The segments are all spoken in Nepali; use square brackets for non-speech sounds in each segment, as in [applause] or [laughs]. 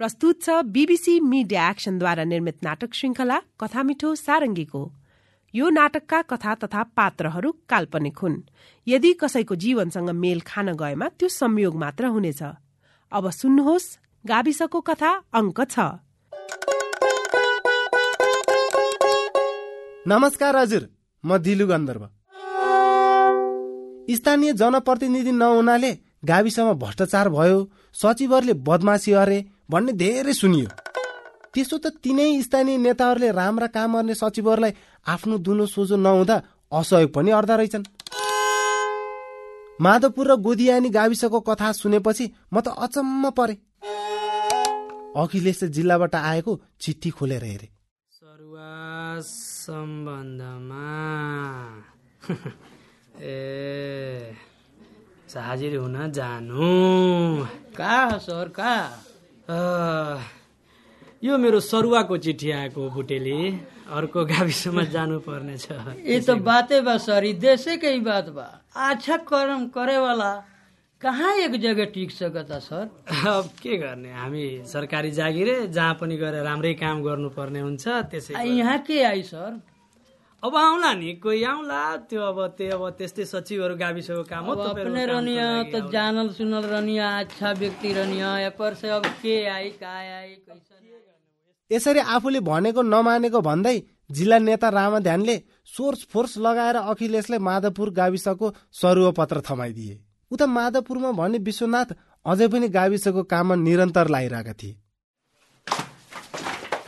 प्रस्तुत छ बीबीसी मिडिया एक्सनद्वारा निर्मित नाटक श्रृंखला कथा मिठो सारङ्गीको यो नाटकका कथा तथा पात्रहरू काल्पनिक हुन्। यदि कसैको जीवनसँग मेल खान गएमा त्यो संयोग मात्र हुनेछ। अब सुन्नुहोस् गाविसको कथा अङ्क छ। नमस्कार हजुर म दिलु गन्धर्व। स्थानीय जनप्रतिनिधि नहुनाले गाविसमा भ्रष्टाचार भयो सचिवहरूले बदमासी अरे भन्ने धेरै सुनियो। त्यसो त तिनै स्थानीय नेताहरूले राम्रा काम गर्ने सचिवहरूलाई आफ्नो दुनो सोझो नहुँदा असहयोग पनि अर्दा रहेछन्। माधवपुर र गोदियानी गाविसको कथा सुनेपछि म त अचम्म परे। अखिलेश जिल्लाबाट आएको चिठी खोलेर हेरे। सम्बन्धमा [laughs] ए हुन जानु। कहाँ सर अ, यो मेरो सरुवाको चिठी आएको बुटेली। अर्को गाविसमा जानु पर्नेछ ये तो बातें बा सर। ई देशे के ही बात बा। अच्छा कर्म करे वाला कहाँ एक जगह टिक सकता सर? अब के गर्ने? हामी सरकारी जागिरे जहाँ पनि गएर राम्रै काम गर्नुपर्ने हुन्छ त्यसै यहाँ के आई सर? अब आउला नि कोही आउला त्यो अब त्यो अब त्यस्तै सचिवहरू गाविसको काम हो अपने लागि तो। जानल सुनल रनिया अच्छा व्यक्ति रनिया या से अब के आई का आई कैसन आई? यसरी आफूले भनेको नमानेको भन्दै जिल्ला नेता रामाध्यानले सोर्स फोर्स लगाएर अखिलेशलाई माधवपुर गाविसको सरुवा पत्र थमाइदिए उता माधवपुरमा भने विश्वनाथ अझै पनि गाविसको काममा निरन्तर लागिरहेका थिए।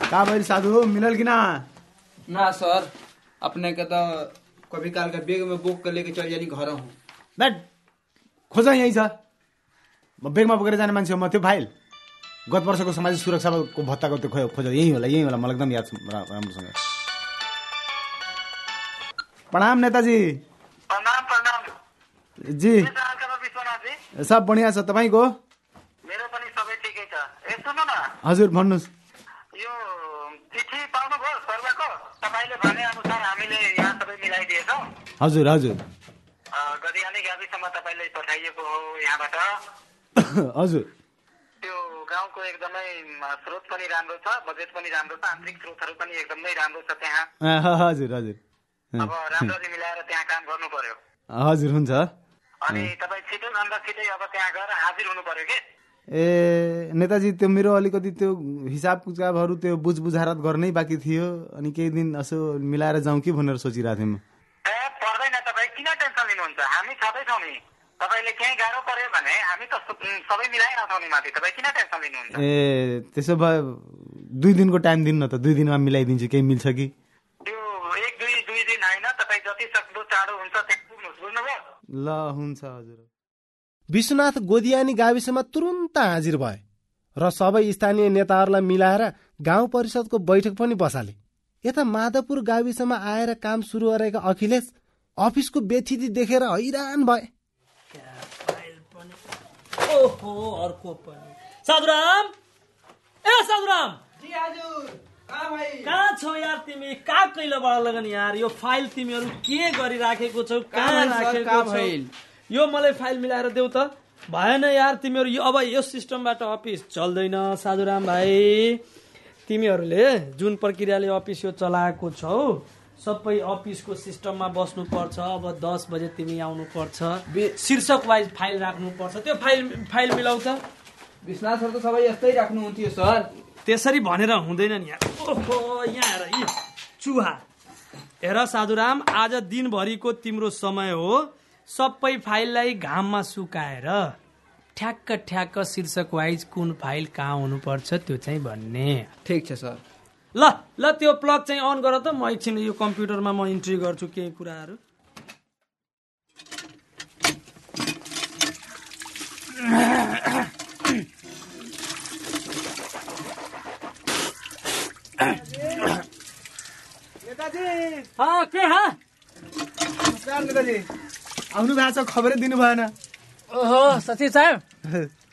का साधु? मिलल कि ना सर। अपने के तो कभी काल के बैग में बुक कर लेके चल जानी घर हूँ बैठ खोज यही छ म बेगमा बोकेर जाने मान्छे हो म त्यो फाइल गत वर्षको सामाजिक सुरक्षाको भत्ताको त्यो खोज खोज। यही होला यही होला मलाई एकदम याद छ राम्रोसँग प्रणाम नेताजी। प्रणाम प्रणाम। जी। के सब बढिया छ तपाईँको मेरो पनि सबै ठिकै छ ए सुन्नु न। हजुर भन्नुहोस् यो चिठी पाउनुभयो सर्वको तपाईँले भने अनुसार हामीले यहाँ सबै मिलाइदिएछौँ। हजुर हजुर। गदियानी गाविसम्म तपाईँले पठाइएको हो यहाँबाट। [coughs] हजुर। त्यो गाउँको एकदमै स्रोत पनि राम्रो छ बजेट पनि राम्रो छ आन्तरिक स्रोतहरू पनि एकदमै राम्रो छ त्यहाँ। हजुर हजुर। अब राम्ररी मिलाएर त्यहाँ काम गर्नु पर्यो। हजुर हुन्छ। अनि तपाईँ छिटो भन्दा छिटै अब त्यहाँ गएर हाजिर हुनु पर्यो कि? ए नेताजी त्यो मेरो अलिकति त्यो हिसाब किताबहरू त्यो बुझ बुझारत गर्नै बाँकी थियो अनि केही दिन यसो मिलाएर जाउँ कि भनेर सोचिरहेको थिएँ म। ए पर्दैन तपाईँ किन टेन्सन लिनुहुन्छ? हामी छँदैछौँ नि। तपाईँले केही गाह्रो पर्यो भने हामी त सबै मिलाइरहेछौँ नि माथि। तपाईँ किन टेन्सन लिनुहुन्छ? ए त्यसो भए दुई दिनको टाइम दिनु न त। दुई दिनमा मिलाइदिन्छु। केही मिल्छ कि? त्यो एक दुई दुई दिन होइन। तपाईँ जति सक्दो चाँडो हुन्छ त्यहाँ पुग्नुहोस् बुझ्नुभयो। ल हुन्छ हजुर। विश्वनाथ गोदियानी गाविसमा तुरुन्त हाजिर भए र सबै स्थानीय नेताहरूलाई मिलाएर गाउँ परिषदको बैठक पनि बसाले। यता माधवपुर गाविसमा आएर काम सुरु गरेका अखिलेश अफिसको व्यथिति देखेर हैरान भए। ओहो अर्को पनि। साधुराम! ए साधुराम! कहाँ छौ यार तिमी? कहाँ कैलोबाट लगन यार? यो फाइल तिमीहरू के गरिराखेको छौ? कहाँ राखेको छौ? यो मलाई फाइल मिलाएर देऊ त। भएन यार तिमीहरू यो अब यो सिस्टमबाट अफिस चल्दैन साधुराम भाइ। तिमीहरूले जुन प्रक्रियाले अफिस यो चलाएको छौ सबै अफिसको सिस्टममा बस्नुपर्छ। अब दस बजे तिमी आउनुपर्छ। शीर्षक वाइज फाइल राख्नुपर्छ। त्यो फाइल फाइल मिलाउ त। विश्वनाथ सर तो सबै यस्तै राख्नुहुन्थ्यो सर। त्यसरी भनेर हुँदैन नि यार। ओहो यहाँ हेर चुहा। हेर साधुराम आज दिनभरिको तिम्रो समय हो। सबै फाइललाई घाममा सुकाएर ठ्याक्क ठ्याक्क शीर्षक वाइज कुन फाइल कहाँ हुनुपर्छ त्यो चाहिँ भन्ने। ठिक छ सर। ल ल त्यो प्लग चाहिँ अन गर त। म एकछिन यो कम्प्युटरमा म इन्ट्री गर्छु केही कुराहरू। हाँ, के हाँ? नमस्कार नेताजी। आउनु भएको छ खबरै दिनु भएन। ओहो सचिव साहब।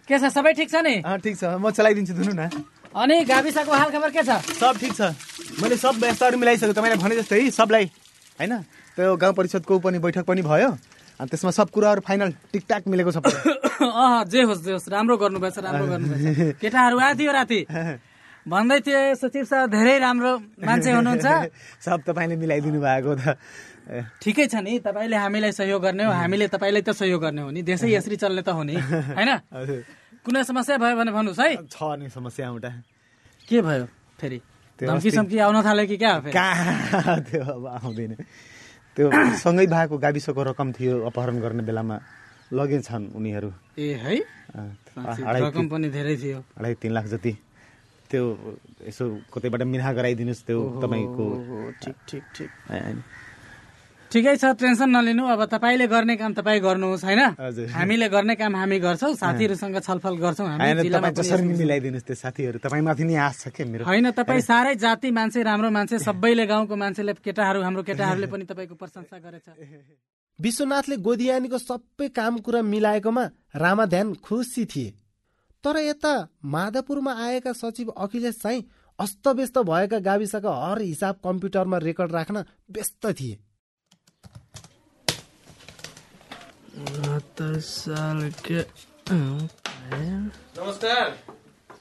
के छ सबै ठिक छ नि? ठिक छ। म चलाइदिन्छु दुनु न। अनि गाविसको हाल खबर के छ? सब ठिक छ। मैले सब व्यवस्थाहरू मिलाइसकेँ तपाईँलाई भने जस्तै सबलाई होइन? त्यो गाउँ परिषदको पनि बैठक पनि भयो। अनि त्यसमा सब कुराहरू फाइनल टिकटाक मिलेको छ। [coughs] अँ जे होस् जे होस्। राम्रो गर्नुभएछ राम्रो गर्नुभएछ। [laughs] केटाहरू आएको थियो राति। [laughs] भन्दै थिए सचिव साहब धेरै राम्रो मान्छे हुनुहुन्छ। [laughs] सब तपाईँले मिलाइदिनु भएको त। ठिकै छ नि तपाईँले हामीलाई सहयोग गर्ने हो हामीले तपाईँलाई त सहयोग गर्ने हो नि। देशै यसरी चल्ने त हो नि होइन? [laughs] कुनै समस्या भयो भने भन्नुहोस् है। छ नि समस्या एउटा के भयो फेरि? धम्की सम्की आउन थाल्यो कि क्या कहाँ? [laughs] त्यो अब आउँदैन। त्यो सँगै भएको गाविसको रकम थियो अपहरण गर्ने बेलामा। लगेछन् उनीहरू। ए है? रकम पनि धेरै थियो। अढाई तिन लाख जति। त्यो यसो कतैबाट मिना गराइदिनुहोस् त्यो तपाईँको ठिक ठिक ठिक। होइन। ठिकै छ टेन्सन नलिनु। अब तपाईँले गर्ने काम तपाईँ गर्नुहोस् होइन। हामीले गर्ने काम हामी गर्छौँ साथीहरूसँग छलफल गर्छौँ हामी होइन तपाईँ पनि जसरी यसको- मिलाइदिनुहोस् त्यो साथीहरू? तपाईँमाथि नि आश छ क्या मेरो? होइन तपाईँ साह्रै जाति मान्छे राम्रो मान्छे [laughs] सबैले गाउँको मान्छेले केटाहरू हाम्रो केटाहरूले पनि तपाईँको प्रशंसा गरेछ। विश्वनाथले गोदियानीको सबै काम कुरा मिलाएकोमा रामा ध्यान खुसी थिए। तर यता माधवपुरमा आएका सचिव अखिलेश चाहिँ अस्तव्यस्त भएका गाविसका हर हिसाब कम्प्युटरमा रेकर्ड राख्न व्यस्त थिए।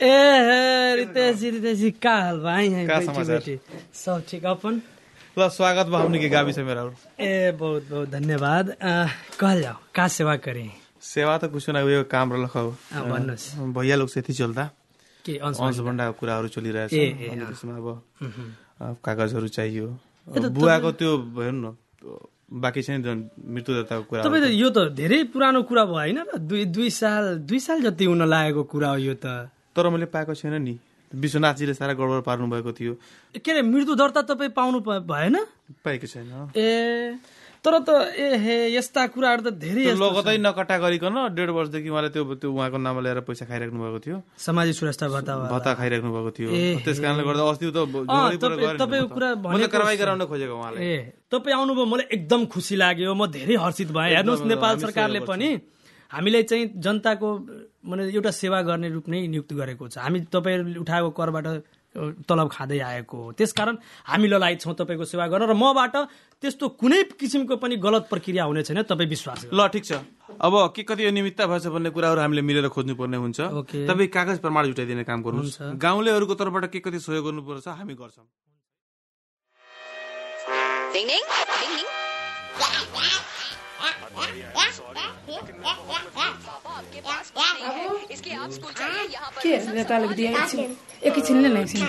ए रितेश जी रितेश जी का हाल हैं? बैठी सब ठीक अपन? ल स्वागत बा हमनी के गावी मेरा ए बहुत बहुत धन्यवाद। अ, कहल जाओ का सेवा करें? सेवा त कुछ ना उयो काम रहल खौ अ, भन्नुहोस्। भैया लोग से यति चल्दा। के अंश भण्डाको कुराहरू चलिरहेछ। त्यसमा अब कागजहरू चाहियो। बुवाको त्यो भयो नि बाँकी जुन मृत्युदत्ताको कुरा। तपाईँ त यो त धेरै पुरानो कुरा भयो होइन र? दुई दुई साल दुई साल जति हुन लागेको कुरा हो यो त। तर मैले पाएको छैन नि। विश्वनाथजीले सारा गडबड पार्नु भएको थियो। के अरे मृत्यु दर्ता तपाईँ पाउनु भएन? पाएको छैन। ए तर त ए हे यस्ता कुराहरू त धेरै लगतै नकटा गरिकन डेढ वर्षदेखि उहाँले त्यो त्यो उहाँको नाममा ल्याएर पैसा खाइराख्नु भएको थियो। सामाजिक सुरक्षा भत्ता। भत्ता खाइराख्नु भएको थियो। त्यस कारणले गर्दा अस्ति त तपाईँको। कुरा कारवाही। गराउन खोजेको उहाँलाई। ए तपाईँ आउनुभयो मलाई एकदम खुसी लाग्यो। म धेरै हर्षित भएँ। हेर्नुहोस् नेपाल सरकारले पनि हामीलाई चाहिँ जनताको माने एउटा सेवा गर्ने रूप नै नियुक्त गरेको छ। हामी तपाईँहरूले उठाएको करबाट तलब खाँदै आएको हो। त्यसकारण हामी ललायत छौँ तपाईँको सेवा गर्न र मबाट त्यस्तो कुनै किसिमको पनि गलत प्रक्रिया हुने छैन तपाईँ विश्वास गर्नु ल ठिक छ। अब के कति अनियमितता भएछ भन्ने कुराहरू हामीले मिलेर खोज्नुपर्ने हुन्छ। तपाईँ कागज प्रमाण जुटाइदिने काम गर्नुहोस्। गाउँलेहरूको तर्फबाट के कति सहयोग गर्नुपर्छ हामी गर्छौँ। के यता अलिकति एकछिन एकैछिन नै एकछिन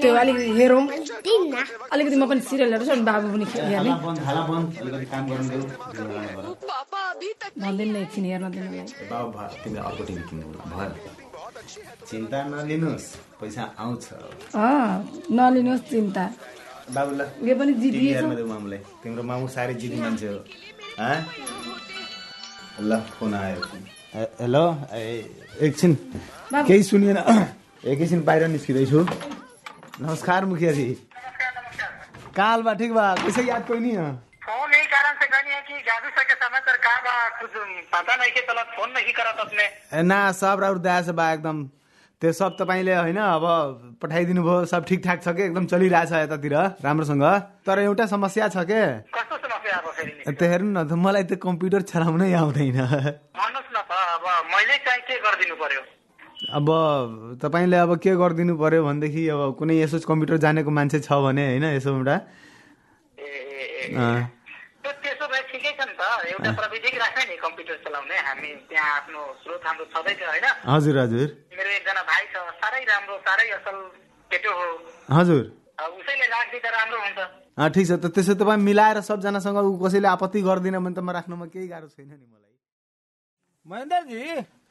त्यो अलिकति हेरौँ अलिकति म पनि सिरियलहरू छ बाबु पनि हेर्ने भन्दैन एकछिन हेर्न दिनुलाई तिमीले अर्को टिभी किन्नु भयो चिन्ता नलिनुहोस् पैसा आउँछ नलिनुहोस् चिन्ता बाबुलाई यो पनि तिम्रो मामु साह्रै मान्छे हँ? ल फोन आयो हेलो ए- एकछिन केही सुनिएन [coughs] एकैछिन बाहिर निस्किँदैछु। नमस्कार मुखियाजी कालबा ठिक बा? कैसे याद कोई नहीं है फोन यही कारण से करनी है कि जादू सर के समाचार कहा बा? कुछ पता नहीं के तल फोन नहीं करत अपने। ए, ना सब राउर दया से बा एकदम। त्यो सब तपाईँले होइन अब पठाइदिनु भयो सब ठिकठाक छ कि? एकदम चलिरहेछ यतातिर राम्रोसँग। तर एउटा समस्या छ के? त्यो हेर्नु न त मलाई त्यो कम्प्युटर चलाउनै आउँदैन। भन्नुहोस् न त अब मैले चाहिँ के गरिदिनु पर्यो? अब तपाईँले अब के गरिदिनु पर्यो भनेदेखि अब कुनै यसो कम्प्युटर जानेको मान्छे छ भने होइन यसो एउटा ए, ए, ए। अँ, त्यो त्यसो भए ठिकै छ नि त एउटा प्रविधिक राख्ने नि कम्प्युटर चलाउने हामी त्यहाँ आफ्नो स्रोत हाम्रो छँदैछ होइन? हजुर हजुर। मेरो एकजना भाइ छ साह्रै राम्रो साह्रै असल केटो हो। हजुर। अब उसैले राखिदिँदा राम्रो हुन्छ। ठिक छ। त त्यसो तपाईँ मिलाएर सबजनासँग ऊ कसैले आपत्ति गर्दिन भने त म राख्नुमा केही गाह्रो छैन नि मलाई। महेन्द्र जी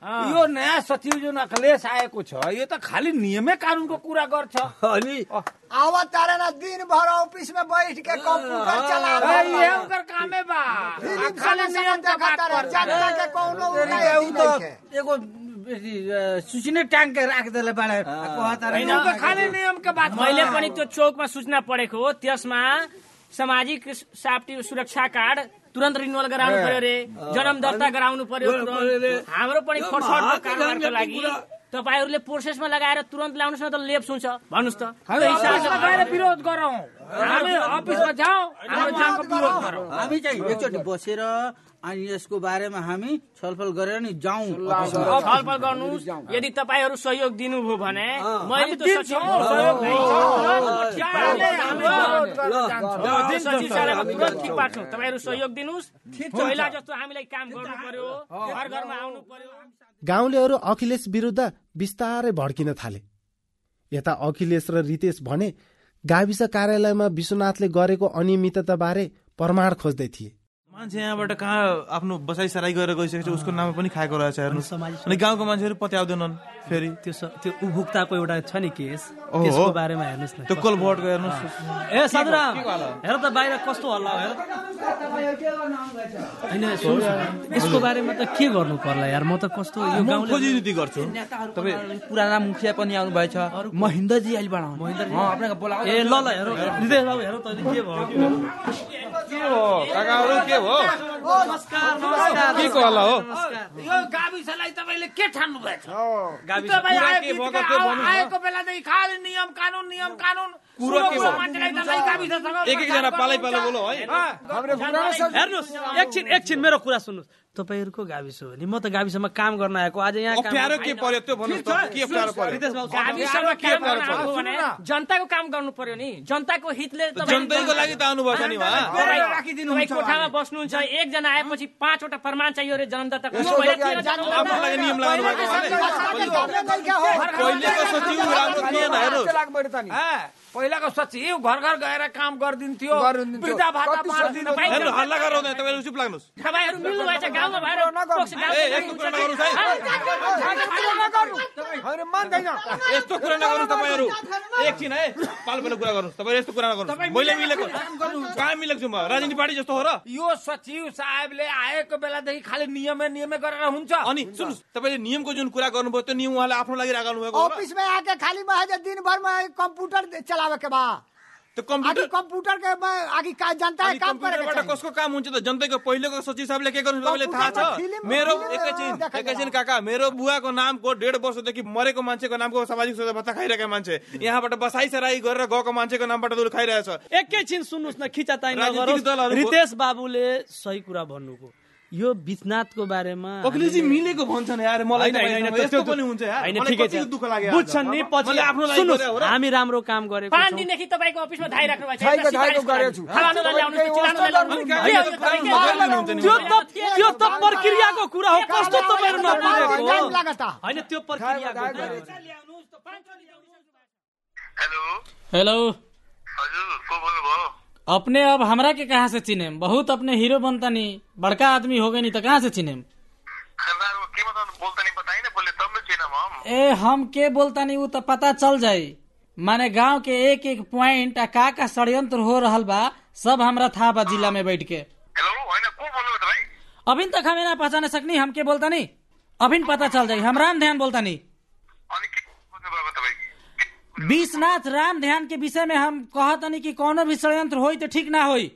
यो नयाँ सचिव जुन अखिलेश आएको छ। यो त खालि नियमै कानुनको कुरा गर्छ। अनि आवा तारे ना दिन भर ऑफिस में बैठ के कंप्यूटर चला ए, ये उनकर कामे बा खाली नियम का बात कर जनता के कोनो तेरी उपाय के उ नहीं त के। एगो बेसी, अ, सुचिने टाङ के राख देले बाड़े होइन उ त खालि नियम के बात मैले पनि त्यो चौकमा सूचना पढेको हो त्यसमा सामाजिक साप्टी सुरक्षा कार्ड तुरन्त रिन्युअल गराउनु पर्यो रे जन्म दर्ता गराउनु पर्यो। हाम्रो पनि लागि तपाईँहरूले प्रोसेसमा लगाएर तुरन्त ल्याउनुहोस् न त लेप्स हुन्छ। भन्नुहोस् त। विरोध गरौँ। हामी चाहिँ एकचोटि बसेर अनि यसको बारेमा हामी छलफल गरेर नि जाउँ छलफल गर्नुहोस् यदि तपाईँहरू सहयोग दिनुभयो भने मैले त सचिव दिन्छौँ, सहयोग सहयोग दिन्छौँ। दिन्छौँ। हामी सचिव साहबलाई हामी तुरन्त गर्छौँ। ठिक पार्छौँ तपाईँहरू सहयोग दिनुहोस् पहिला जस्तो हामीलाई काम गर्नु पर्यो घर घरमा आउनु पर्यो गाउँलेहरू अखिलेश विरुद्ध बिस्तारै भड्किन थाले यता अखिलेश र रितेश भने गाविस कार्यालयमा विश्वनाथले गरेको अनियमितताबारे प्रमाण खोज्दै थिए। मान्छे यहाँबाट कहाँ आफ्नो बसाइ सराई गरेर गइसकेको छ उसको नाममा पनि खाएको रहेछ हेर्नुहोस् अनि गाउँको मान्छेहरू पत्याउँदैनन् फेरि। त्यो त्यो उपभोक्ताको एउटा छ नि केस। त्यसको बारेमा हेर्नुहोस् न। त्यो कोलभोटको हेर्नुहोस्। ए सदराम हेर त बाहिर कस्तो हल्ला हो, हेर होइन यसको बारेमा त के गर्नु पर्ला यार? म त कस्तो यो म गाउँले खोजी नीति गर्छु तपाईँ पुराना मुखिया पनि आउनुभएछ महेन्द्रजी अहिले बनाउनु आपनाको बोलाएको ए ल ल हेर। हेर। तैँले के भयो? के हो? काकाहरू के हो। नमस्कार नमस्कार के को हल्ला हो? यो गाविसलाई तपाईँले के ठान्नु। आएको बेलादेखि खालि नियम कानुन नियम कानुन? मान्छेलाई एक एकजना पालै पालो बोलो है। हेर्नुहोस् एकछिन एकछिन मेरो कुरा सुन्नुहोस्। तपाईँहरूको गाविस हो नि म त गाविसमा काम गर्न आएको आज यहाँ काम अप्ठ्यारो के पर्यो त्यो भन्नुहोस् त। के अप्ठ्यारो पर्यो? रितेश बाबु, गाविसमा काम गर्न आएको भने जनताको काम गर्नु पर्यो नि। जनताको हितले जनतैको लागि त आउनुभएको नि तपाईँ कोठामा बस्नुहुन्छ एकजना आएपछि पाँचवटा प्रमाण चाहियो अरे जन्मदाताको यसो पहिला गरी तेह्रजना जानु- आफ्नो लागि नियम लगाउनु भएको पहिलेको सचिव घर घर गएर काम गरिदिन्थ्यो। वृद्धा भत्ता बाँडिदिनु हेर्नु हल्ला गराउँदैन तपाईँहरू चुप लाग्नुहोस्। तपाईँहरू मिल्नु भएछ गाउँमा भएर पक्ष गाउँमा ए यस्तो कुरा कुरा नगर्नुहोस् तपाईँहरू। एकछिन है पालो पालो कुरा गर्नुहोस्। तपाईँहरू यस्तो कुरा नगर्नुहोस् मैले मिलेको कहाँ मिलेको छु म। राजनीति पार्टी जस्तो हो र। यो सचिव साहेबले आएको बेलादेखि खालि नियमै नियमै गरेर हुन्छ। अनि सुन्नुहोस् तपाईँले नियमको जुन कुरा गर्नुभयो त्यो नियम उहाँले आफ्नो लागि राख्नु भएको हो र। ऑफिस में आके खाली मैं दिन भर में कंप्यूटर चलावे के बा आगे कम्प्युटर कंप्यूटर के आगे का जनता है काम करे के चाहिए। कसको काम हुन्छ त? जनताको पहिलेको सचिव साहबले के गर्नु तपाईँले थाहा छ? मेरो एकैछिन देखाइ एकैछिन काका मेरो बुवाको नामको डेढ वर्षदेखि मरेको मान्छेको नामको सामाजिक सुरक्षा भत्ता खाइरहेका मान्छे। यहाँबाट बसाइ सराई गरेर गएको मान्छेको नामबाट दुल खाइरहेछ। एकैछिन सुन्नुहोस् न खिचाताई दलहरूको- रितेश बाबुले सही कुरा भन्नुभयो। यो विश्वनाथको बारेमा अखिलेशजी हामीले- मिलेको भन्छन् यार मलाई होइन, होइन, तपाईँसँग त्यो- यस्तो त्यो- पनि हुन्छ यार मलाई ठिकै कति छ। दुःख लाग्यो। बुझ्छन् नि पछि मैले आफ्नो लागि सुन्नुहोस्, गरे हो र हामी राम्रो काम गरेको पाँच छौँ। दिनदेखि तपाईँको अफिसमा धाइराख्नु भएको छ धाइको- एउटा धाइको सिफारिस गरेको छु। खालानुलाई ल्याउनुहोस्, चिलानुलाई ल्याउनुहोस्। अनि के गाडी हो त यो पुरा तपाईँ मजा के लिनुहुन्छ नि त्यो। त त्यो त प्रक्रियाको कुरा हो कस्तो तपाईँहरू नबुझेको होइन त्यो प्रक्रियाको कुरा हो। हेलो हजुर को बोल्नुभयो अपने अब हमरा के कहाँ से चिने बहुत अपने हीरो बनता नहीं बड़का आदमी हो गए नहीं तो कहाँ से चिने मतलब ए हम के बोलता नहीं वो तो पता चल जाये माने गाँव के एक एक पॉइंट आ का का षड्यंत्र हो रहल बा सब हमरा था बा जिला में बैठ के। अभी तक हमें ना पहचाने सकनी हम के बोलता नहीं अभी पता चल जाये हम राम ध्यान बोलता नहीं विश्वनाथ राम ध्यान के विषय में हम कहता नहीं कि कोनो भी षड्यंत्र होई तो ठीक ना होई।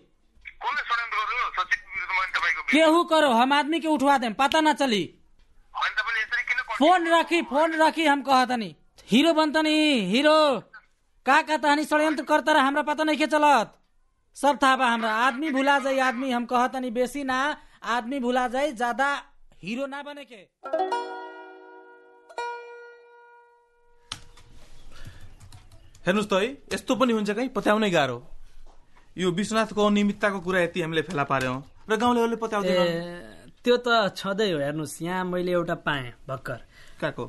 केहू करो हम आदमी के उठवा दें पता ना चली। फोन रखी फोन रखी हम कहता नहीं हीरो बनता नहीं हीरो। का का तहनी षड्यंत्र करता रहा हमरा पता नहीं के चलत। सब था बा हमरा। आदमी भुला जाई आदमी हम कहता नहीं बेसी ना। आदमी भुला जाई ज्यादा हीरो ना बने के हेर्नुहोस् त है यस्तो पनि हुन्छ कहीँ? पत्याउनै गाह्रो। यो विश्वनाथको अनियमितताको कुरा यति हामीले फेला पार्यौँ र गाउँलेहरूले पत्याउँदैन त्यो त छँदै हो हेर्नुहोस् यहाँ मैले एउटा पाएँ भर्खर। कहाँको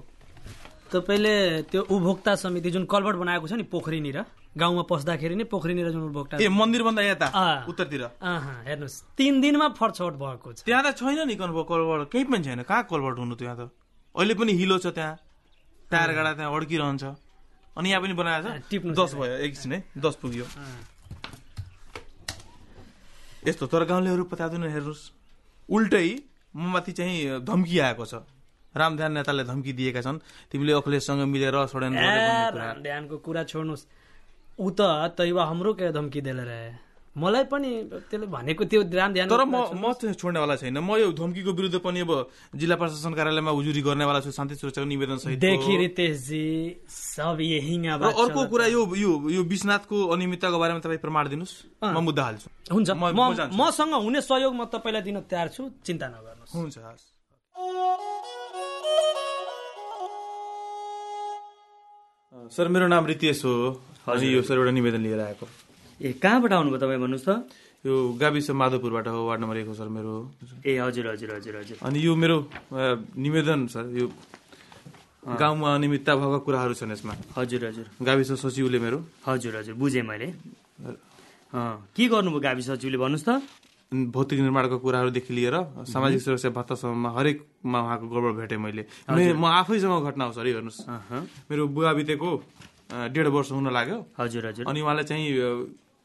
तपाईँले त्यो उपभोक्ता समिति जुन कलभट बनाएको छ नि पोखरीनिर गाउँमा पस्दाखेरि नै पोखरीनिर जुन उपभोक्ता ए मन्दिरभन्दा यता। उत्तरतिर? हेर्नुहोस् तिन दिनमा फरछौट भएको छ। त्यहाँ त छैन नि कलभट केही पनि छैन। कहाँ कलभट हुनु त्यहाँ त? अहिले पनि हिलो छ त्यहाँ। टायर गाडा त्यहाँ अड्किरहन्छ। अनि यहाँ पनि बनाएको छ? टिप्नु दस भयो एकछिन है दस पुग्यो। यस्तो तर गाउँलेहरू पत्याउँदैन हेर्नुहोस्। उल्टै ममाथि चाहिँ धम्की आएको छ। रामध्यान नेताले धम्की दिएका छन्। तिमीले अखिलेशसँग मिलेर षड्यन्त्र ए, कुरा। छोड्नुहोस्। ऊ त तैवा हाम्रो के धम्की देले रहे मलाई पनि त्यसले भनेको त्यो राम ध्यान तर म म चाहिँ छोड्नेवाला छैन। म यो धम्कीको विरुद्ध पनि अब जिल्ला प्रशासन कार्यालयमा उजुरी गर्नेवाला छु शान्ति सुरक्षाको निवेदन सहित। देखि रितेशजी सब यही अर्को कुरा यो यो यो विश्वनाथको अनियमितताको बारेमा तपाईँ प्रमाण दिनुहोस् म मुद्दा हाल्छु। हुन्छ। मसँग हुने सहयोग म तपाईँलाई दिन तयार छु। चिन्ता नगर्नुहोस्। हुन्छ हस्। सर मेरो नाम रितेश हो। अनि यो सर एउटा निवेदन लिएर आएको। ए कहाँबाट आउनुभयो तपाईँ भन्नुहोस् त? यो गाविस माधवपुरबाट हो वार्ड नम्बर एक हो सर मेरो। ए हजुर हजुर हजुर हजुर। अनि यो मेरो निवेदन सर यो गाउँमा अनियमितता भएको कुराहरू छन् यसमा। हजुर हजुर। गाविस सचिवले मेरो। हजुर हजुर बुझेँ मैले। के गर्नुभयो गाविस सचिवले भन्नुहोस् त? भौतिक निर्माणको कुराहरूदेखि लिएर सामाजिक सुरक्षा भत्तासम्ममा हरेकमा उहाँको गडबड भेटेँ मैले। मे- आफैसँग घटना हो सर हेर्नुहोस्। मेरो बुवा बितेको डेढ वर्ष हुन लाग्यो। हजुर हजुर। अनि उहाँले चाहिँ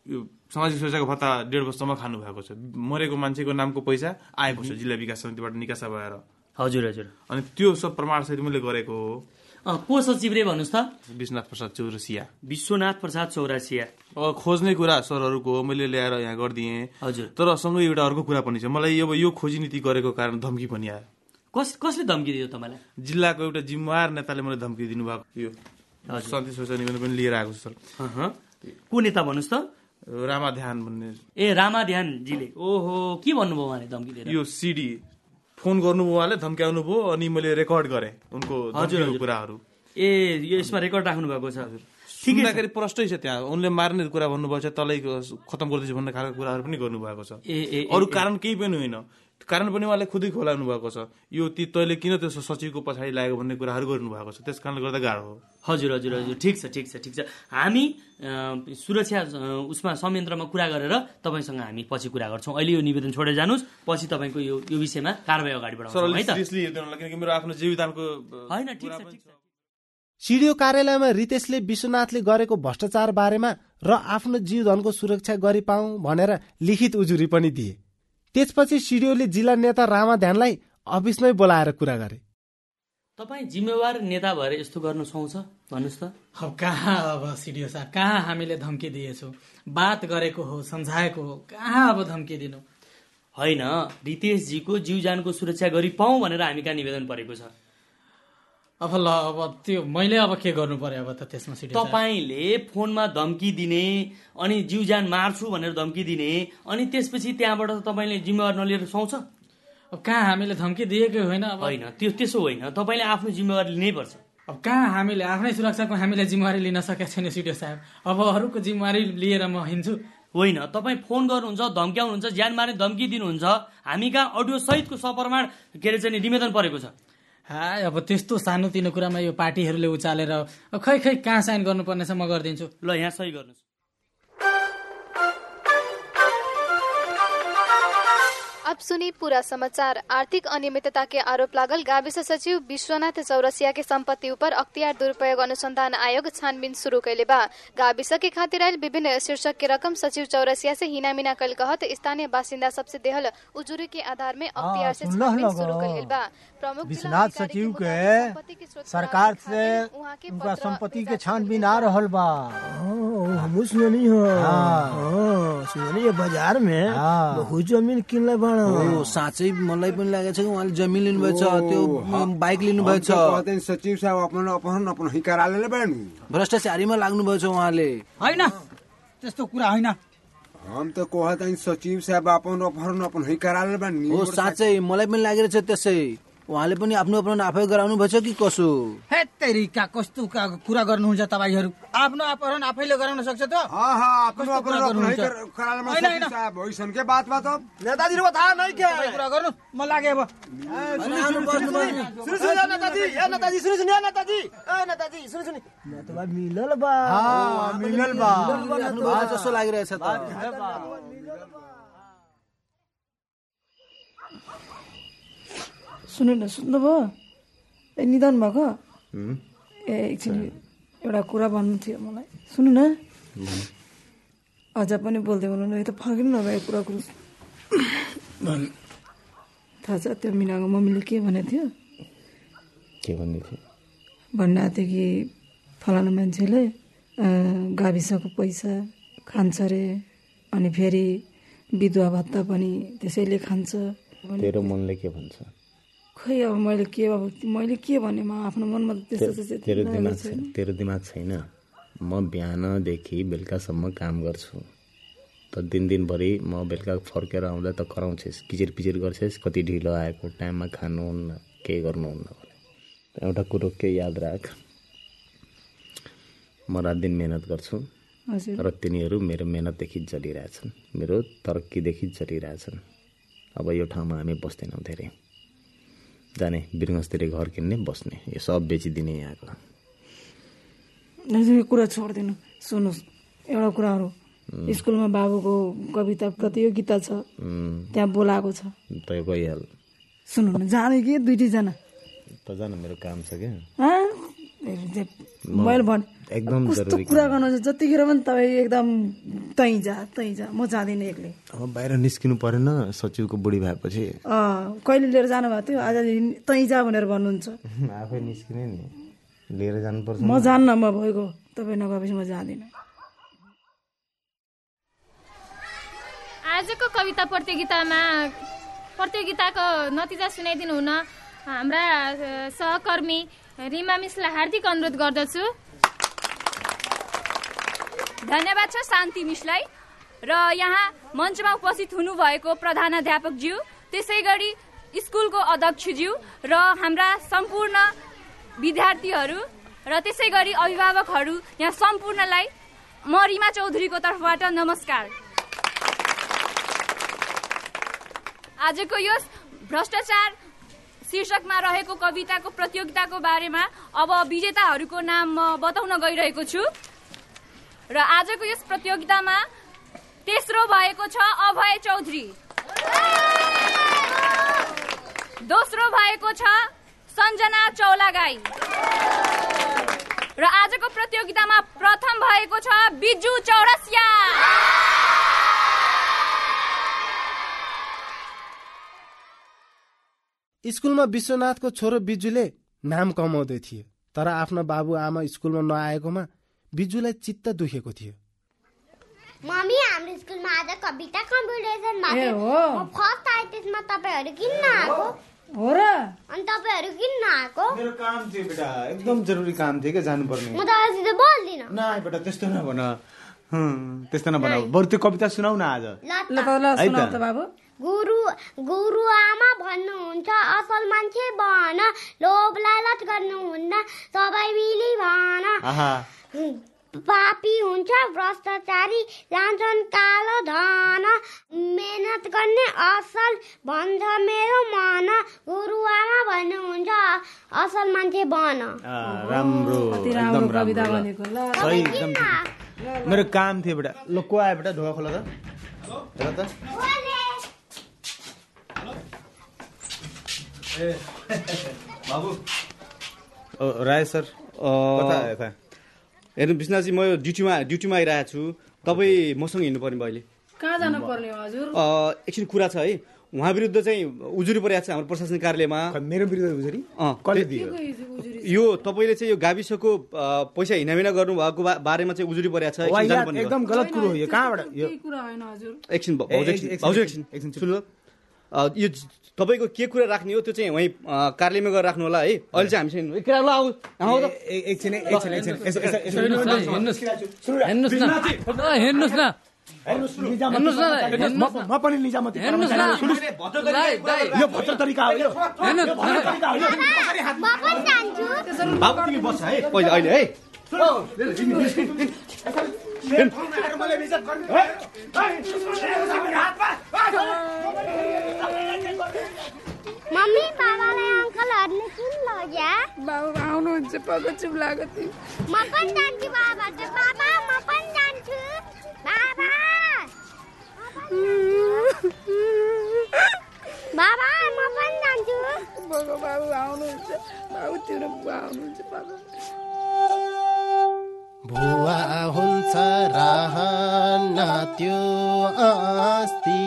यो सामाजिक सुरक्षाको भत्ता डेढ वर्षसम्म खानु भएको छ। मरेको मान्छेको नामको पैसा आएको छ जिल्ला विकास समितिबाट निकासा भएर। हजुर हजुर। अनि त्यो सब प्रमाणसहित मैले गरेको हो। को सचिव रे भन्नुहोस् त? विश्वनाथ प्रसाद चौरसिया। विश्वनाथ प्रसाद चौरासिया। अब खोज्ने कुरा सरहरूको हो मैले ल्याएर यहाँ गरिदिएँ। हजुर। तर सँगै एउटा अर्को कुरा पनि छ। मलाई अब यो खोजी नीति गरेको कारण धम्की पनि आयो। कस कसले धम्की दियो तपाईँलाई? जिल्लाको एउटा जिम्मेवार नेताले मलाई धम्की दिनुभएको यो शान्ति सुरक्षा निवेदन पनि लिएर आएको छ सर। को नेता भन्नुहोस् त? रामा ध्यान भन्ने। ए रामा ध्यानजीले ओहो के भन्नुभयो उहाँले धम्की यो सिडी फोन गर्नुभयो उहाँले धम्क्याउनु भयो अनि मैले रेकर्ड गरेँ उनको हजुर, हजुर। कुराहरू। ए यो यसमा रेकर्ड राख्नु भएको छ। सुन्दाखेरि प्रष्टै छ त्यहाँ। उनले मार्ने कुरा भन्नुभएको छ तलै खतम गर्दैछु भन्ने खालको कुराहरू पनि गर्नुभएको छ। अरू। कारण केही पनि होइन। कारण पनि उहाँले खुदै खोलाउनु भएको छ। यो ती तैँले किन त्यसो सचिवको पछाडि लाग्यो भन्ने कुराहरू गर्नुभएको छ? त्यस कारणले गर्दा गाह्रो हो। हजुर हजुर हजुर। ठिक छ ठिक छ ठिक छ। हामी सुरक्षा उसमा संयन्त्रमा कुरा गरेर तपाईँसँग हामी पछि कुरा गर्छौँ। अहिले यो निवेदन छोडेर जानुहोस् पछि तपाईँको यो यो विषयमा कारवाही अगाडि बढाउँछौँ है त? किनकि मेरो आफ्नो जीवितानको होइन ठिक छ ठिक छ। सिडिओ कार्यालयमा रितेशले विश्वनाथले गरेको भ्रष्टाचार बारेमा र आफ्नो जीवधनको सुरक्षा गरी पाऊँ भनेर लिखित उजुरी पनि दिए। त्यसपछि सिडिओले जिल्ला नेता रामा ध्यानलाई अफिसमै बोलाएर कुरा गरे। तपाईँ जिम्मेवार नेता भएर यस्तो गर्न सुहाउँछ भन्नुहोस् त। अब कहाँ अब सिडिओ साहब कहाँ हामीले धम्की दिएछौँ? बात गरेको हो सम्झाएको हो कहाँ अब धम्की दिनु? होइन रितेशजीको जीव ज्यानको सुरक्षा गरी पाऊँ भनेर हामी कहाँ निवेदन परेको छ? अब ल अब त्यो मैले अब के गर्नु पर्यो अब त त्यसमा? तपाईँले फोनमा धम्की दिने अनि जीव ज्यान मार्छु भनेर धम्की दिने अनि त्यसपछि त्यहाँबाट तपाईँले जिम्मेवार नलिएर सुहाउँछ? अब कहाँ हामीले धम्की दिएकै होइन अब? होइन त्यो त्यसो होइन। तपाईँले आफ्नो जिम्मेवारी लिनैपर्छ। अब कहाँ हामीले आफ्नै सुरक्षाको हामीले जिम्मेवारी लिन सकेका छैन सिडिओ साहब? अब अरूको जिम्मेवारी लिएर म हिँड्छु। होइन तपाईँ फोन गर्नुहुन्छ धम्क्याउनुहुन्छ ज्यान मार्ने धम्की दिनुहुन्छ हामी कहाँ अडियो सहितको सप्रमाण के अरे चाहिँ निवेदन परेको छ? हाय अब त्यस्तो सानोतिनो कुरामा यो पार्टीहरूले उचालेर अब खै खै कहाँ साइन गर्नुपर्नेछ म गरिदिन्छु। ल यहाँ सही गर्नुहोस्। अब सुनी पूरा समाचार। आर्थिक अनियमितता के आरोप लागल गाविस सचिव विश्वनाथ चौरसिया के संपत्ति ऊपर अख्तियार दुरुपयोग अनुसंधान आयोग छानबीन शुरू कैले बा। गाविस के खातिर आयल विभिन्न शीर्षक के रकम सचिव चौरसिया से हिनामिना कल कहत स्थानीय बासिंदा सबसे देहल उजुरी के आधार में अख्तियार से छानबीन। शुरू कैल बा। विश्वनाथ सचिव के सरकार से उनका संपत्ति के छानबीन आ रहल बा। हमू सुननी हो। हाँ, सुननी हो बाजार में हाँ। बहुत जमीन किनले ओ, साँच्चै मलाई पनि लागेको छ कि उहाँले जमिन लिनुभएको छ त्यो बाइक लिनुभएको छ कहते सचिव साहब अपन अपन अपन ही करा लेले बाड़ू भ्रष्टाचारीमा लाग्नुभएको छ उहाँले। होइन त्यस्तो कुरा होइन। हम त कहत सचिव साहब अपन अपन अपन ही करा लेले बानी हो साँच्चै मलाई पनि लागेको छ त्यसै। उहाँले पनि आफ्नो अपराध आफै गराउनु भएछ कि कसो? हे तेरिका कस्तो का- कुरा गर्नुहुन्छ तपाईँहरू? आफ्नो अपहरण आफैले गराउन सक्छ त। आफ्नो थाहा नै के कुरा गर्नु म लागे अब। मिलल बा। हाँ, मिलल बा। जस्तो लागिरहेछ त। सुन्नु न सुन्नुभयो ए निधन भएको ए एकछिन एउटा कुरा भन्नु थियो मलाई सुन्नु न अझ पनि बोल्दै हुनु यो त फर्किनु नभएको कुरा कुरो थाहा छ त्यो मिनाको मम्मीले के भनेको थियो के भन्दै थियो भनिरहेको थियो कि फलाना मान्छेले गाविसको पैसा खान्छ अरे अनि फेरि विधवा भत्ता पनि त्यसैले खान्छ तेरो मनले के भन्छ खै अब मैले के अब मैले के भने म आफ्नो मनमा त्यस्तो तेरो दिमाग तेरो दिमाग छैन? म बिहानदेखि बेलुकासम्म काम गर्छु। त दिन दिनभरि म बेलुका फर्केर आउँदा त कराउँछेस् किचिर पिचिर गर्छेस् कति ढिलो आएको टाइममा खानुहुन्न केही गर्नुहुन्न भने। एउटा कुरो के याद राख। म रात दिन मेहनत गर्छु। र तिनीहरू मेरो मेहनतदेखि चलिरहेछन् मेरो तरक्कीदेखि चलिरहेछन् अब यो ठाउँमा हामी बस्दैनौँ धेरै। जाने बिरगन्जतिर घर किन्ने बस्ने। यो सब बेचिदिने यहाँको। यो कुरा छोडिदिनु। सुन्नुहोस् एउटा कुराहरू स्कुलमा बाबुको कविता प्रतियोगिता छ। त्यहाँ बोलाएको छ। त गइहाल। सुन्नु न जाने कि? दुइटैजना त जान मेरो काम छ क्या? मैले भन् एकदम कस्तो जरुरी कुरा गर्नु छ जतिखेर पनि तपाईँ एकदम तै जा तै जा म जाँदिनँ एक्लै। अब बाहिर निस्किनु परेन सचिवको बुढी भएपछि। अँ, कहिले लिएर जानुभएको थियो? आज तै जा भनेर भन्नुहुन्छ। [laughs] आफै निस्किने नि। लिएर जानुपर्छ म जान्न म भइगयो तपाईँ नगएपछि म जाँदिनँ। आजको कविता प्रतियोगितामा प्रतियोगिताको नतिजा सुनाइदिनु हुन हाम्रा सहकर्मी रिमा मिसलाई हार्दिक अनुरोध गर्दछु। धन्यवाद छ शान्ति मिसलाई। र यहाँ मञ्चमा उपस्थित हुनुभएको प्रधानाध्यापकज्यू त्यसै गरी स्कुलको अध्यक्षज्यू र हाम्रा सम्पूर्ण विद्यार्थीहरू र त्यसै गरी अभिभावकहरू यहाँ सम्पूर्णलाई म रिमा चौधरीको तर्फबाट नमस्कार। आजको यस भ्रष्टाचार शीर्षकमा रहेको कविताको प्रतियोगिताको बारेमा अब विजेताहरूको नाम म बताउन गइरहेको छु। र आजको यस प्रतियोगितामा तेस्रो भएको छ अभय चौधरी। दोस्रो भएको छ सञ्जना चौलागाई। र आजको प्रतियोगितामा प्रथम भएको छ बिजु चौरसिया। स्कुलमा विश्वनाथको छोरो बिजुले नाम कमाउँदै थिए तर आफ्ना बाबुआमा स्कुलमा नआएकोमा बिजुलाई चित्त दुखेको थियो। मम्मी हाम्रो स्कुलमा आज कविता कम्पिटिसन ए, भएको हो। थियो म फर्स्ट आएँ त्यसमा तपाईँहरू किन नआएको हो र? अनि तपाईँहरू किन नआएको मेरो काम थियो बेटा एकदम जरुरी काम थियो क्या जानुपर्ने। म तपाईँसित बोल्दिनँ। नाइ बेटा त्यस्तो नभन। त्यस्तो नभन। बरु त्यो कविता सुनाउ न आज। ल त। ल। सुनाउ त बाबु। गुरु गुरु आमा भन्नुहुन्छ असल मान्छे भन लोभ लालच गर्नुहुन्न सबै मिली भन। आहा। पापी हुन्छ भ्रष्टाचारी जान्छन् कालो धन। मेहनत गर्ने असल भन्छ मेरो मन। गुरुआमा भन्नुहुन्छ असल मान्छे बन। आ, राम्रो एकदम कविता। भनेको ल। सही एकदम ठिक। मेरो काम थियो बेटा। ल को आयो बेटा? ढोका खोला त। हेर त बाबु ओ, [laughs] राय सर हेर्नु विश्वनाथजी म यो ड्युटीमा ड्युटीमा आइरहेको छु। तपाईँ मसँग हिँड्नु पर्ने भयो अहिले। कहाँ जानु पर्ने हो हजुर? अ, एकछिन कुरा छ है। उहाँ विरुद्ध चाहिँ उजुरी परेको छ हाम्रो प्रशासनिक कार्यालयमा। मेरो विरुद्ध उजुरी? यो तपाईँले चाहिँ यो गाविसको पैसा हिनामिना गर्नुभएको बा- बारेमा चाहिँ उजुरी परेको छ। एकदम गलत कुरो हो यो। कहाँबाट? यो केही कुरा होइन हजुर एकछिन भाउजू एकछिन सुन्नु। अ, यो तपाईँको के कुरा राख्ने हो त्यो चाहिँ वहीँ अ, कार्यालयमा गएर राख्नु होला है? अहिले चाहिँ हामीसँग ए- ए- एकछिन न, न। न। न, न। म पनि निजामती न। यो भद्र तरिका यो। अहिले है? मम्मी बाबालाई अङ्कलहरूले किन लग्या बाबु आउनुहुन्छ पक्क चुप लागेको थियो म पनि जान्छु बाबा बाबा म पनि जान्छु। बाबा! बाबा म पनि जान्छु। बगो बाबु आउनुहुन्छ बाबु तिम्रो बुवा आउनुहुन्छ पक्क भुवा हुन्छ रहन त्यो अस्ति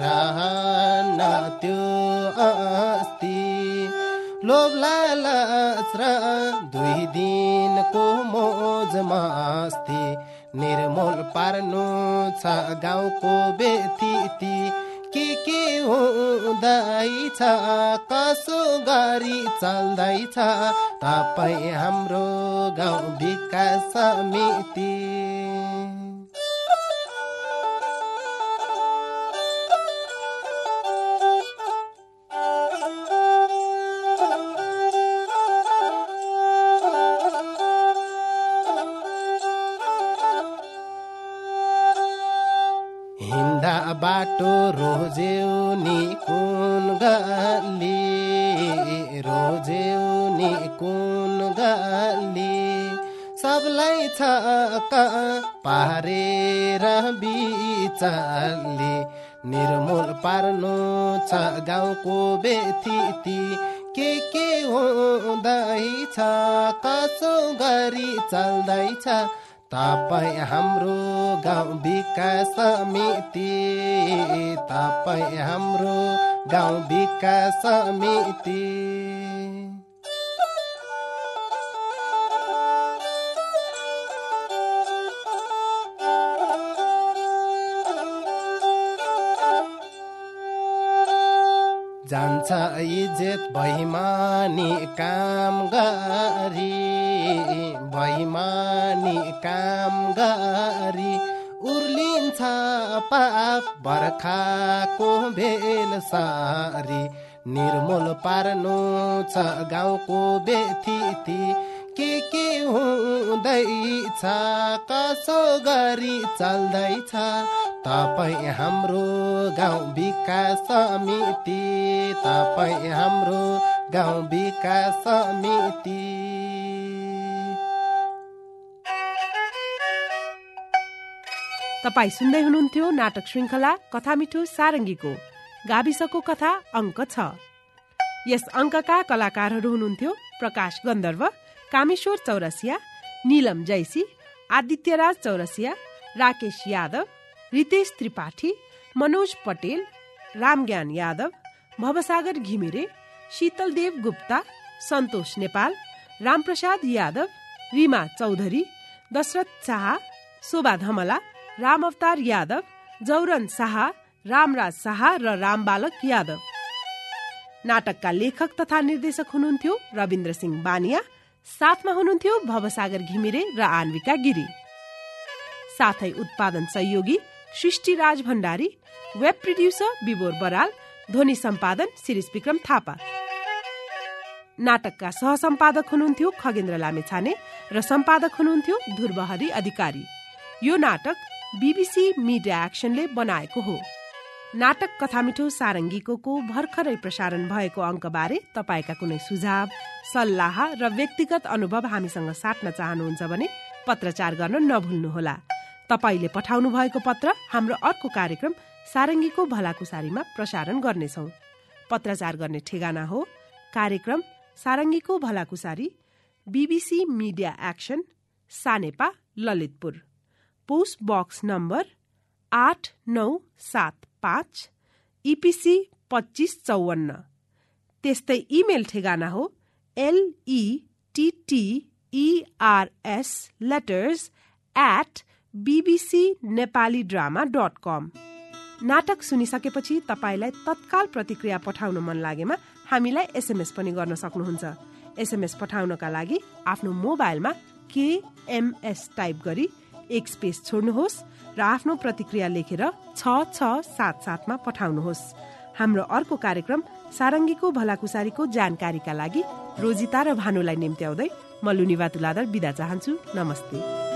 रहन त्यो अस्ति। लोभ दुई दिनको मोह मोज मस्ती निर्मूल पार्नु छ गाउँको बेथिती के के हुँदैछ कसो गरी चल्दैछ। तपाईँ हाम्रो गाउँ विकास समिति। बाटो रोज्यौ नि कुन गल्ली? रोज्यौ नि कुन गल्ली? सबलाई छ पारेर बिचल्ली। निर्मूल पार्नु छ गाउँको बेथिती के के हुँदैछ कसो गरी चल्दैछ? तपाईँ हाम्रो गाउँ विकास समिति तपाईँ हाम्रो गाउँ विकास समिति। जान्छ इज्जत बैमानी काम गरी बैमानी काम गरी उर्लिन्छ पाप बर्खाको भेल सारी। निर्मूल पार्नु छ गाउँको बेथिती के के हुँदैछ कसो गरी चल्दैछ तपाईँ हाम्रो गाउँ विकास समिति तपाईँ हाम्रो गाउँ विकास समिति। तपाईँ सुन्दै हुनुहुन्थ्यो नाटक श्रृङ्खला कथा मिठो सारङ्गीको। गाविसको कथा अङ्क छ। यस अङ्कका कलाकारहरू हुनुहुन्थ्यो प्रकाश गन्धर्व कामेश्वर चौरसिया निलम जैसी आदित्यराज चौरसिया राकेश यादव रितेश त्रिपाठी मनोज पटेल रामज्ञान यादव भवसागर घिमिरे शीतलदेव गुप्ता सन्तोष नेपाल रामप्रसाद यादव रिमा चौधरी दशरथ शाह शोभा धमला राम अवतार यादव जौरन शाह रामराज शाह र रामबालक यादव। नाटकका लेखक तथा निर्देशक हुनुहुन्थ्यो रविन्द्र सिंह बानिया साथमा हुनुहुन्थ्यो भवसागर घिमिरे र आन्विका गिरी। साथै उत्पादन सहयोगी सृष्टिराज भण्डारी वेब प्रड्युसर विबोर बराल ध्वनि सम्पादन शिरिष विक्रम थापा। नाटकका सहसम्पादक हुनुहुन्थ्यो खगेन्द्र लामेछाने र सम्पादक हुनुहुन्थ्यो ध्रुवहरी अधिकारी। यो नाटक बीबीसी मिडिया एक्सनले बनाएको हो। नाटक कथामिठो सारङ्गीको को भर्खरै प्रसारण भएको अङ्कबारे तपाईँका कुनै सुझाव सल्लाह र व्यक्तिगत अनुभव हामीसँग साट्न चाहनुहुन्छ भने पत्रचार गर्न नभुल्नुहोला। तपाईँले पठाउनु भएको पत्र हाम्रो अर्को कार्यक्रम सारङ्गीको भलाकुसारीमा प्रसारण गर्नेछौ। पत्रचार गर्ने ठेगाना हो। कार्यक्रम सारङ्गीको भलाकुसारी BBC media action Sanepa Lalitpur. Post box number आठ नौ सात पाँच इपिसी पच्चिस चौवन्न। त्यस्तै इमेल ठेगाना हो। एलइटिटिइआरएस letters at BBC Nepali drama dot कम। नाटक सुनिसकेपछि तपाईँलाई तत्काल प्रतिक्रिया पठाउन मन लागेमा हामीलाई एसएमएस पनि गर्न सक्नुहुन्छ। एसएमएस पठाउनका लागि आफ्नो मोबाइलमा केएमएस टाइप गरी एक स्पेस छोड्नुहोस् र आफ्नो प्रतिक्रिया लेखेर छ छ सात सातमा पठाउनुहोस्। हाम्रो अर्को कार्यक्रम सारङ्गीको भलाकुसारीको जानकारीका लागि रोजिता र भानुलाई निम्त्याउँदै म लुनिबा तुलादर बिदा चाहन्छु। नमस्ते।